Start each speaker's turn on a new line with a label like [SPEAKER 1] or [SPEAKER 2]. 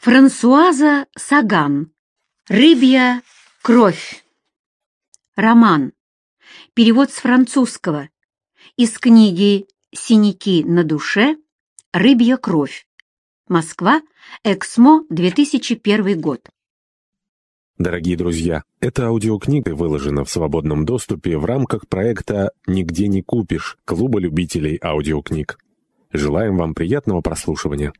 [SPEAKER 1] Франсуаза Саган. Рыбья кровь. Роман. Перевод с французского. Из книги «Синяки на душе. Рыбья кровь». Москва. Эксмо, 2001 год.
[SPEAKER 2] Дорогие друзья, эта аудиокнига выложена в свободном доступе в рамках проекта «Нигде не купишь» Клуба любителей аудиокниг. Желаем вам приятного прослушивания.